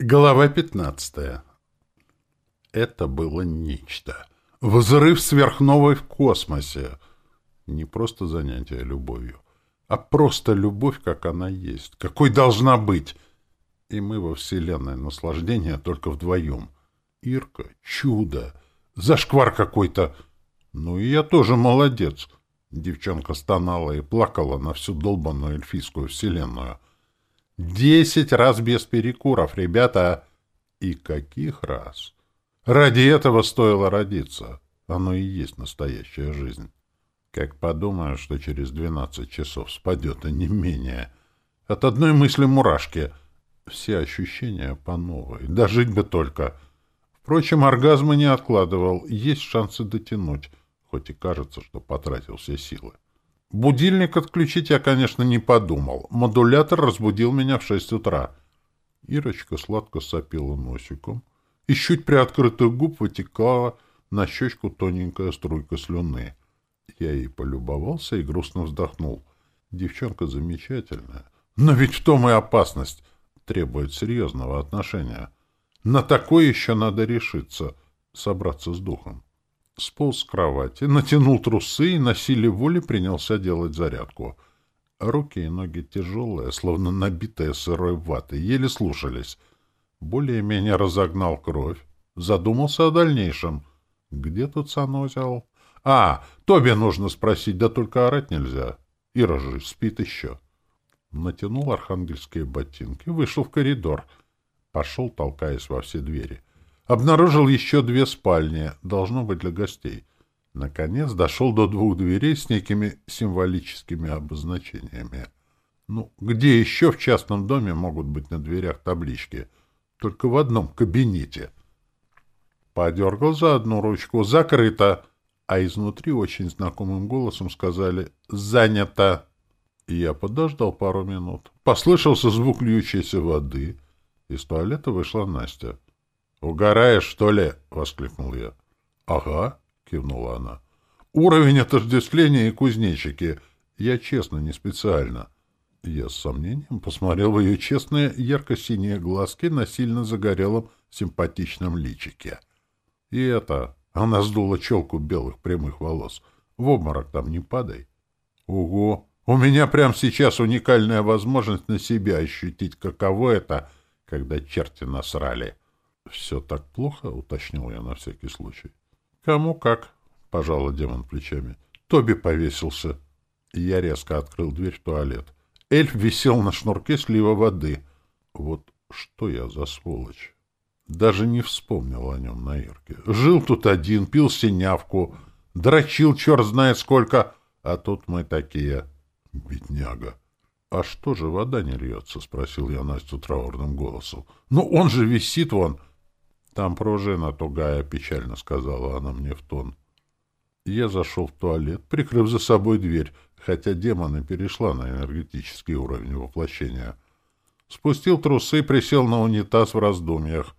Глава 15. Это было нечто. Взрыв сверхновой в космосе. Не просто занятие любовью, а просто любовь, как она есть, какой должна быть. И мы во вселенной наслаждения только вдвоем. Ирка — чудо, зашквар какой-то. Ну и я тоже молодец. Девчонка стонала и плакала на всю долбанную эльфийскую вселенную — Десять раз без перекуров, ребята! И каких раз? Ради этого стоило родиться. Оно и есть настоящая жизнь. Как подумаю, что через двенадцать часов спадет, и не менее. От одной мысли мурашки. Все ощущения по новой. Дожить бы только. Впрочем, оргазмы не откладывал. Есть шансы дотянуть, хоть и кажется, что потратил все силы. Будильник отключить я, конечно, не подумал. Модулятор разбудил меня в шесть утра. Ирочка сладко сопела носиком, и чуть приоткрытых губ вытекала на щечку тоненькая струйка слюны. Я ей полюбовался и грустно вздохнул. Девчонка замечательная. Но ведь в том и опасность. Требует серьезного отношения. На такое еще надо решиться, собраться с духом сполз с кровати, натянул трусы и на силе воли принялся делать зарядку. Руки и ноги тяжелые, словно набитые сырой ватой, еле слушались. Более-менее разогнал кровь. Задумался о дальнейшем. Где тут санузел? А, Тоби нужно спросить, да только орать нельзя. Ира же спит еще. Натянул архангельские ботинки, вышел в коридор. Пошел, толкаясь во все двери. Обнаружил еще две спальни, должно быть для гостей. Наконец дошел до двух дверей с некими символическими обозначениями. Ну, где еще в частном доме могут быть на дверях таблички? Только в одном кабинете. Подергал за одну ручку. Закрыто. А изнутри очень знакомым голосом сказали «Занято». Я подождал пару минут. Послышался звук льющейся воды. Из туалета вышла Настя. «Угораешь, что ли?» — воскликнул я. «Ага», — кивнула она. «Уровень отождествления и кузнечики. Я честно, не специально». Я с сомнением посмотрел в ее честные ярко-синие глазки на сильно загорелом симпатичном личике. И это... Она сдула челку белых прямых волос. В обморок там не падай. Ого! У меня прямо сейчас уникальная возможность на себя ощутить, каково это, когда черти насрали. «Все так плохо?» — уточнил я на всякий случай. «Кому как?» — пожала демон плечами. «Тоби повесился». Я резко открыл дверь в туалет. Эльф висел на шнурке слива воды. Вот что я за сволочь? Даже не вспомнил о нем на Ирке. Жил тут один, пил синявку, дрочил черт знает сколько, а тут мы такие. Бедняга. — А что же вода не льется? — спросил я Настю траурным голосом. — Ну, он же висит вон. Там пружина тугая, печально сказала она мне в тон. Я зашел в туалет, прикрыв за собой дверь, хотя демона перешла на энергетический уровень воплощения. Спустил трусы, присел на унитаз в раздумьях.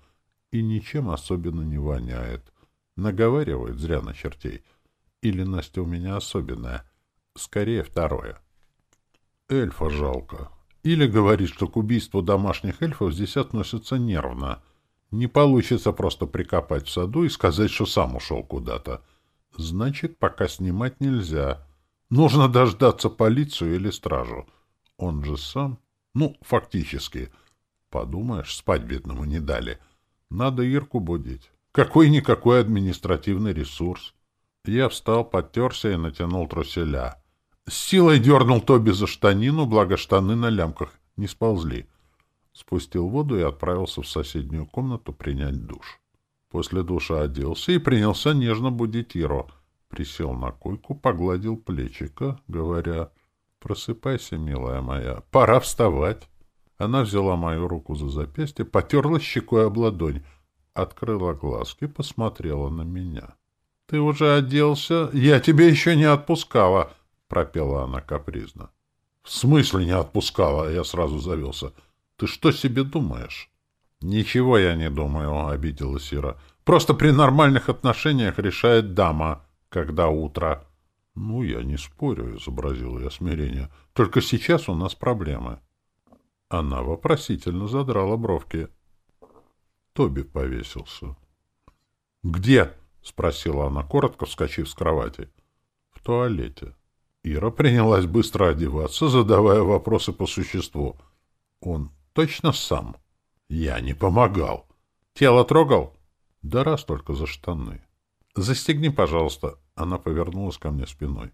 И ничем особенно не воняет. Наговаривает зря на чертей. Или Настя у меня особенная. Скорее второе. Эльфа жалко. Или говорит, что к убийству домашних эльфов здесь относятся нервно — не получится просто прикопать в саду и сказать, что сам ушел куда-то. Значит, пока снимать нельзя. Нужно дождаться полицию или стражу. Он же сам... Ну, фактически. Подумаешь, спать бедному не дали. Надо Ирку будить. Какой-никакой административный ресурс. Я встал, подтерся и натянул труселя. С силой дернул Тоби за штанину, благо штаны на лямках не сползли спустил воду и отправился в соседнюю комнату принять душ. После душа оделся и принялся нежно будить Иру. Присел на койку, погладил плечика, говоря, «Просыпайся, милая моя, пора вставать». Она взяла мою руку за запястье, потерла щекой об ладонь, открыла глазки, посмотрела на меня. — Ты уже оделся? Я тебя еще не отпускала, — пропела она капризно. — В смысле не отпускала? Я сразу завелся. — ты что себе думаешь? Ничего я не думаю, обиделась Ира. Просто при нормальных отношениях решает дама, когда утро. Ну, я не спорю, изобразил я смирение. Только сейчас у нас проблемы. Она вопросительно задрала бровки. Тоби повесился. «Где?» — спросила она, коротко вскочив с кровати. «В туалете». Ира принялась быстро одеваться, задавая вопросы по существу. «Он точно сам?» «Я не помогал». «Тело трогал?» «Да раз только за штаны». «Застегни, пожалуйста». Она повернулась ко мне спиной.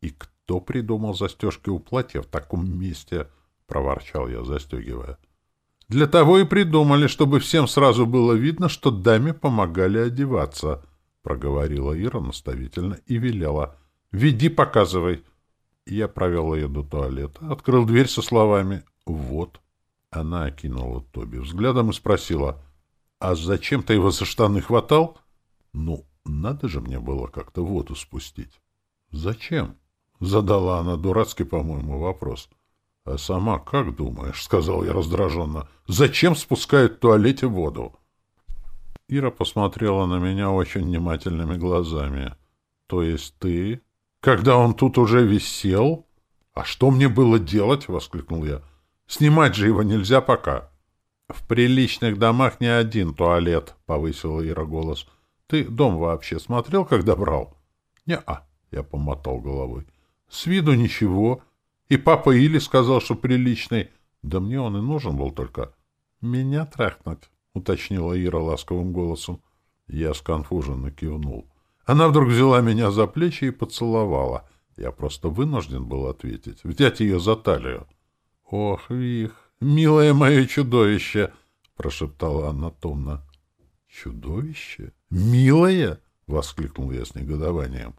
«И кто придумал застежки у платья в таком месте?» — проворчал я, застегивая. «Для того и придумали, чтобы всем сразу было видно, что даме помогали одеваться», — проговорила Ира наставительно и велела. «Веди, показывай». Я провел ее до туалета, открыл дверь со словами «Вот». Она окинула Тоби взглядом и спросила, «А зачем ты его за штаны хватал?» «Ну, надо же мне было как-то воду спустить». «Зачем?» — задала она дурацкий, по-моему, вопрос. — А сама как думаешь? — сказал я раздраженно. — Зачем спускают в туалете воду? Ира посмотрела на меня очень внимательными глазами. — То есть ты? Когда он тут уже висел? — А что мне было делать? — воскликнул я. — Снимать же его нельзя пока. — В приличных домах не один туалет, — повысила Ира голос. — Ты дом вообще смотрел, когда брал? — Не-а, — я помотал головой. С виду ничего. И папа Или сказал, что приличный. Да мне он и нужен был только. Меня трахнуть, уточнила Ира ласковым голосом. Я сконфуженно кивнул. Она вдруг взяла меня за плечи и поцеловала. Я просто вынужден был ответить, взять ее за талию. — Ох, Вих, милое мое чудовище! — прошептала она томно. — Чудовище? Милое? — воскликнул я с негодованием.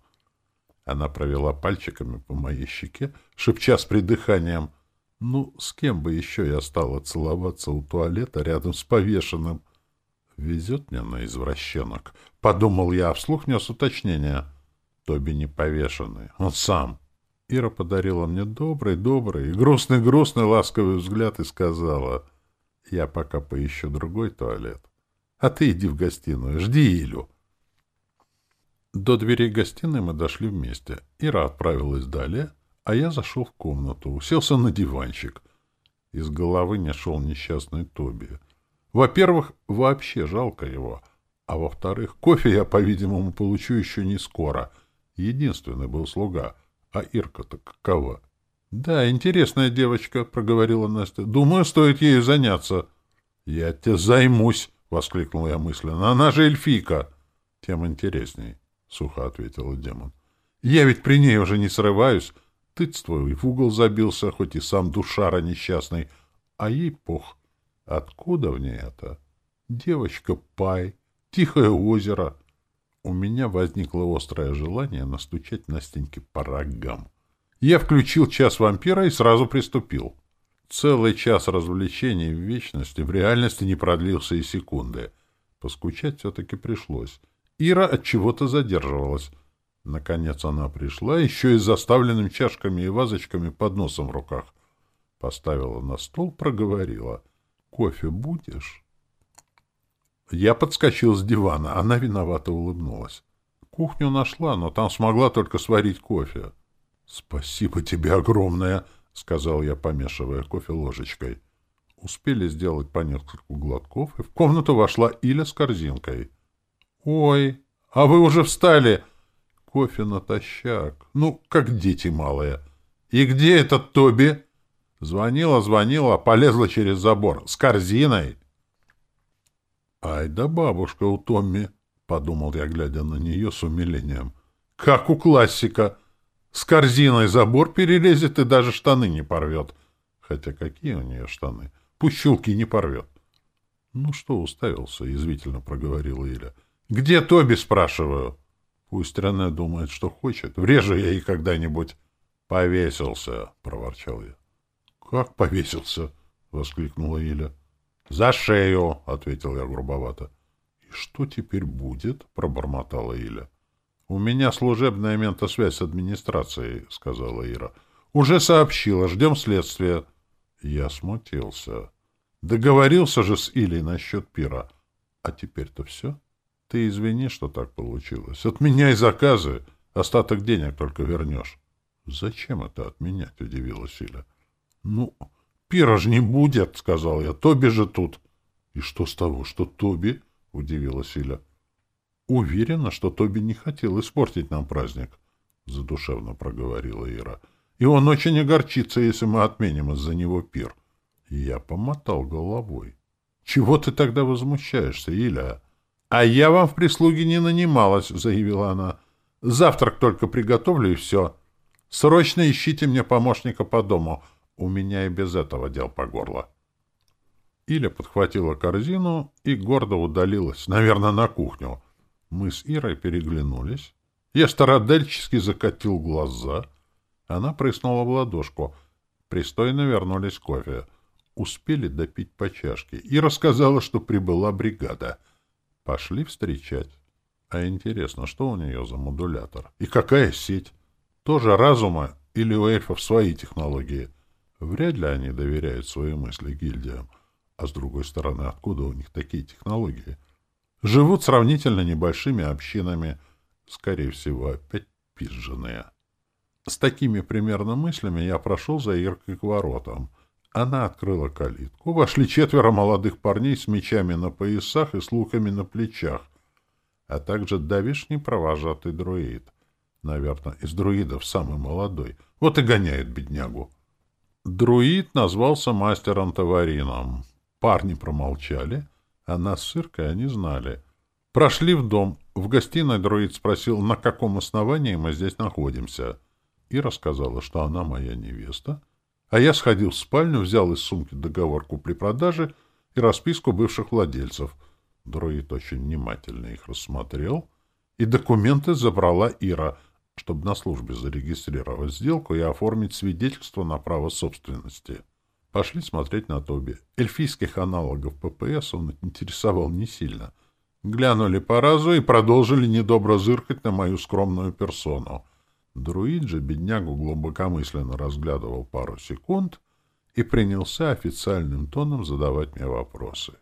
Она провела пальчиками по моей щеке, шепча с придыханием. Ну, с кем бы еще я стала целоваться у туалета рядом с повешенным? Везет мне на извращенок. Подумал я, а вслух нес уточнение. Тоби не повешенный, он сам. Ира подарила мне добрый, добрый, грустный-грустный ласковый взгляд и сказала, я пока поищу другой туалет. А ты иди в гостиную, жди Илю. До дверей гостиной мы дошли вместе. Ира отправилась далее, а я зашел в комнату, уселся на диванчик. Из головы не шел несчастный Тоби. Во-первых, вообще жалко его, а во-вторых, кофе я, по-видимому, получу еще не скоро. Единственный был слуга, а Ирка-то какова? — Да, интересная девочка, — проговорила Настя. — Думаю, стоит ею заняться. — Я тебе займусь, — воскликнул я мысленно. — Она же эльфийка. Тем интересней. — сухо ответила демон. — Я ведь при ней уже не срываюсь. Тыц твой в угол забился, хоть и сам душара несчастный. А ей пох. Откуда в ней это? Девочка Пай, тихое озеро. У меня возникло острое желание настучать Настеньке по рогам. Я включил час вампира и сразу приступил. Целый час развлечений в вечности в реальности не продлился и секунды. Поскучать все-таки пришлось. Ира от чего-то задерживалась. Наконец она пришла, еще и с заставленным чашками и вазочками под носом в руках. Поставила на стол, проговорила. «Кофе будешь?» Я подскочил с дивана. Она виновато улыбнулась. Кухню нашла, но там смогла только сварить кофе. «Спасибо тебе огромное!» — сказал я, помешивая кофе ложечкой. Успели сделать по нескольку глотков, и в комнату вошла Иля с корзинкой. «Ой, а вы уже встали!» «Кофе натощак. Ну, как дети малые. И где этот Тоби?» Звонила, звонила, полезла через забор. С корзиной. «Ай да бабушка у Томми!» — подумал я, глядя на нее с умилением. «Как у классика! С корзиной забор перелезет и даже штаны не порвет. Хотя какие у нее штаны? Пущулки не порвет». «Ну что уставился?» — язвительно проговорила Иля. «Где Тоби?» — спрашиваю. Пусть Рене думает, что хочет. Врежу я ей когда-нибудь. «Повесился», — проворчал я. «Как повесился?» — воскликнула Иля. «За шею», — ответил я грубовато. «И что теперь будет?» — пробормотала Иля. «У меня служебная ментосвязь с администрацией», — сказала Ира. «Уже сообщила. Ждем следствия». Я смутился. Договорился же с Илей насчет пира. А теперь-то все?» Ты извини, что так получилось. Отменяй заказы, остаток денег только вернешь. — Зачем это отменять? — удивилась Иля. — Ну, пира не будет, — сказал я. — Тоби же тут. — И что с того, что Тоби? — удивилась Иля. — Уверена, что Тоби не хотел испортить нам праздник, — задушевно проговорила Ира. — И он очень огорчится, если мы отменим из-за него пир. Я помотал головой. — Чего ты тогда возмущаешься, Иля? — А я вам в прислуге не нанималась, — заявила она. — Завтрак только приготовлю, и все. Срочно ищите мне помощника по дому. У меня и без этого дел по горло. Иля подхватила корзину и гордо удалилась, наверное, на кухню. Мы с Ирой переглянулись. Я стародельчески закатил глаза. Она прыснула в ладошку. Пристойно вернулись кофе. Успели допить по чашке. И рассказала, что прибыла бригада. Пошли встречать. А интересно, что у нее за модулятор? И какая сеть? Тоже разума или у эльфов свои технологии? Вряд ли они доверяют свои мысли гильдиям. А с другой стороны, откуда у них такие технологии? Живут сравнительно небольшими общинами, скорее всего, опять пизженные. С такими примерно мыслями я прошел за Иркой к воротам. Она открыла калитку. Вошли четверо молодых парней с мечами на поясах и с луками на плечах, а также давишний провожатый друид. Наверное, из друидов самый молодой. Вот и гоняет беднягу. Друид назвался мастером-товарином. Парни промолчали, а нас с Иркой они знали. Прошли в дом. В гостиной друид спросил, на каком основании мы здесь находимся. И рассказала, что она моя невеста. А я сходил в спальню, взял из сумки договор купли-продажи и расписку бывших владельцев. Друид очень внимательно их рассмотрел. И документы забрала Ира, чтобы на службе зарегистрировать сделку и оформить свидетельство на право собственности. Пошли смотреть на Тоби. Эльфийских аналогов ППС он интересовал не сильно. Глянули по разу и продолжили недобро зыркать на мою скромную персону. Друид же беднягу глубокомысленно разглядывал пару секунд и принялся официальным тоном задавать мне вопросы.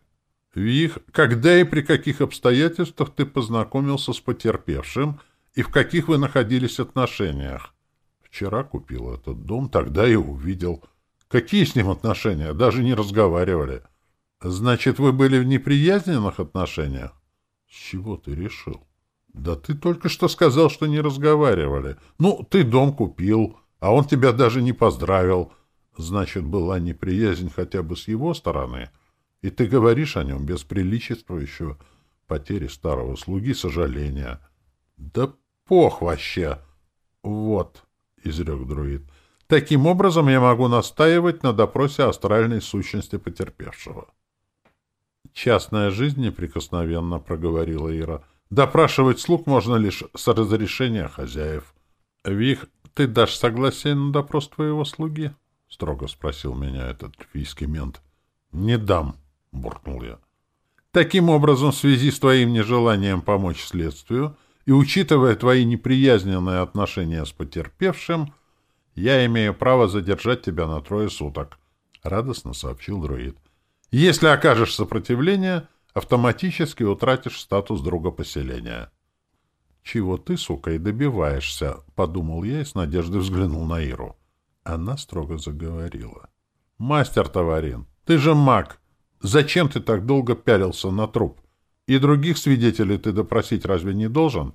«Вих, когда и при каких обстоятельствах ты познакомился с потерпевшим и в каких вы находились отношениях?» «Вчера купил этот дом, тогда и увидел». Какие с ним отношения? Даже не разговаривали. Значит, вы были в неприязненных отношениях? С чего ты решил? Да ты только что сказал, что не разговаривали. Ну, ты дом купил, а он тебя даже не поздравил. Значит, была неприязнь хотя бы с его стороны. И ты говоришь о нем без приличествующего потери старого слуги сожаления. Да пох вообще! Вот, — изрек друид, — Таким образом, я могу настаивать на допросе астральной сущности потерпевшего. «Частная жизнь неприкосновенно», — проговорила Ира. «Допрашивать слуг можно лишь с разрешения хозяев». «Вих, ты дашь согласие на допрос твоего слуги?» — строго спросил меня этот эльфийский мент. «Не дам», — буркнул я. «Таким образом, в связи с твоим нежеланием помочь следствию и учитывая твои неприязненные отношения с потерпевшим, — «Я имею право задержать тебя на трое суток», — радостно сообщил друид. «Если окажешь сопротивление, автоматически утратишь статус друга поселения». «Чего ты, сука, и добиваешься?» — подумал я и с надеждой взглянул на Иру. Она строго заговорила. «Мастер Товарин, ты же маг! Зачем ты так долго пялился на труп? И других свидетелей ты допросить разве не должен?»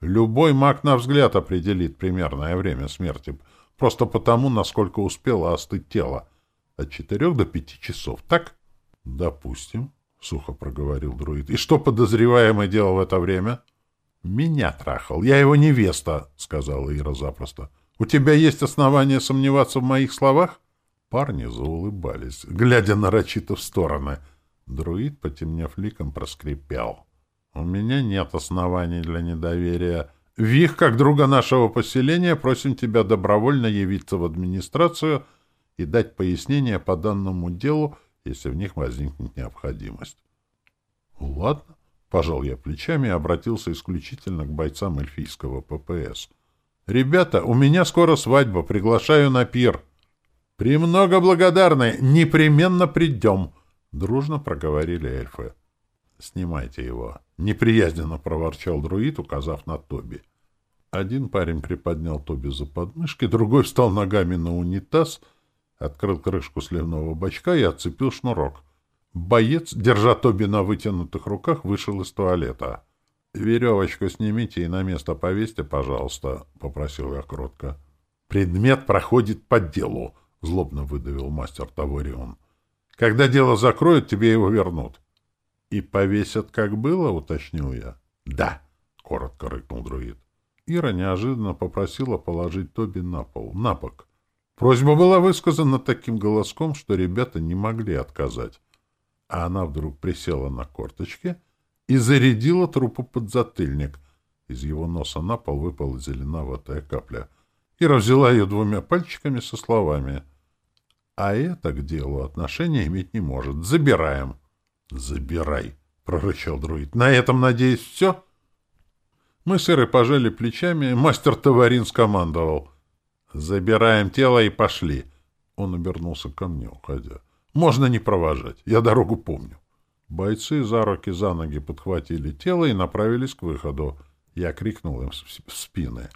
Любой маг на взгляд определит примерное время смерти, просто потому, насколько успело остыть тело. От четырех до пяти часов, так? — Допустим, — сухо проговорил друид. — И что подозреваемый делал в это время? — Меня трахал. Я его невеста, — сказала Ира запросто. — У тебя есть основания сомневаться в моих словах? Парни заулыбались, глядя нарочито в стороны. Друид, потемнев ликом, проскрипел. — у меня нет оснований для недоверия. Вих, как друга нашего поселения, просим тебя добровольно явиться в администрацию и дать пояснения по данному делу, если в них возникнет необходимость. — Ладно, — пожал я плечами и обратился исключительно к бойцам эльфийского ППС. — Ребята, у меня скоро свадьба, приглашаю на пир. — Премного благодарны, непременно придем, — дружно проговорили эльфы. — Снимайте его. — неприязненно проворчал друид, указав на Тоби. Один парень приподнял Тоби за подмышки, другой встал ногами на унитаз, открыл крышку сливного бачка и отцепил шнурок. Боец, держа Тоби на вытянутых руках, вышел из туалета. «Веревочку снимите и на место повесьте, пожалуйста», — попросил я кротко. «Предмет проходит по делу», — злобно выдавил мастер Таворион. «Когда дело закроют, тебе его вернут». «И повесят, как было?» — уточнил я. «Да», — коротко рыкнул друид. Ира неожиданно попросила положить Тоби на пол, на бок. Просьба была высказана таким голоском, что ребята не могли отказать. А она вдруг присела на корточки и зарядила трупу под затыльник. Из его носа на пол выпала зеленоватая капля. Ира взяла ее двумя пальчиками со словами. «А это к делу отношения иметь не может. Забираем». «Забирай», — прорычал друид. «На этом, надеюсь, все?» Мы с Ирой пожали плечами. Мастер Таварин скомандовал. «Забираем тело и пошли». Он обернулся ко мне, уходя. «Можно не провожать. Я дорогу помню». Бойцы за руки, за ноги подхватили тело и направились к выходу. Я крикнул им в спины.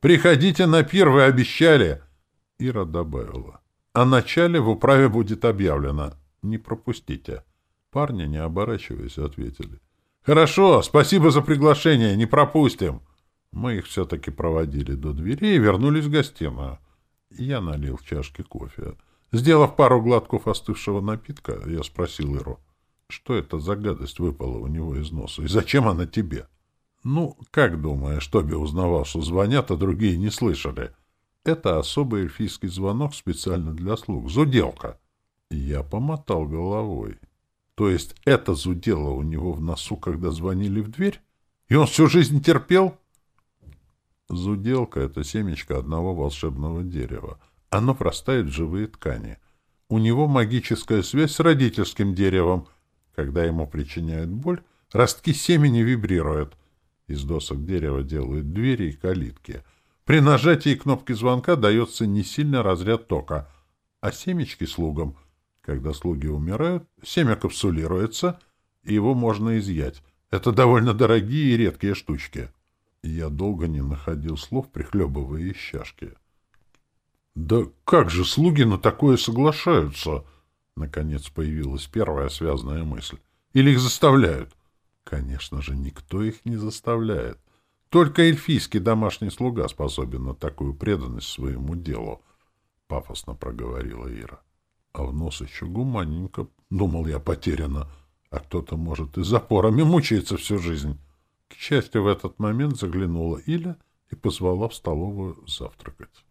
«Приходите на пир, вы обещали!» Ира добавила. «О начале в управе будет объявлено. Не пропустите». Парни, не оборачиваясь, ответили. «Хорошо, спасибо за приглашение, не пропустим». Мы их все-таки проводили до двери и вернулись в гостиную. Я налил в чашки кофе. Сделав пару глотков остывшего напитка, я спросил Иру. Что это за гадость выпала у него из носа? И зачем она тебе? Ну, как думаешь, Тоби узнавал, что звонят, а другие не слышали? Это особый эльфийский звонок специально для слуг. Зуделка. Я помотал головой. То есть это зудело у него в носу, когда звонили в дверь? И он всю жизнь терпел? Зуделка — это семечко одного волшебного дерева. Оно простает в живые ткани. У него магическая связь с родительским деревом — когда ему причиняют боль, ростки семени вибрируют. Из досок дерева делают двери и калитки. При нажатии кнопки звонка дается не сильный разряд тока, а семечки слугам. Когда слуги умирают, семя капсулируется, и его можно изъять. Это довольно дорогие и редкие штучки. Я долго не находил слов, прихлебывая из чашки. «Да как же слуги на такое соглашаются?» Наконец появилась первая связанная мысль. Или их заставляют? Конечно же, никто их не заставляет. Только эльфийский домашний слуга способен на такую преданность своему делу, — пафосно проговорила Ира. А в нос еще гуманненько, — думал я потеряно, а кто-то, может, и запорами мучается всю жизнь. К счастью, в этот момент заглянула Иля и позвала в столовую завтракать.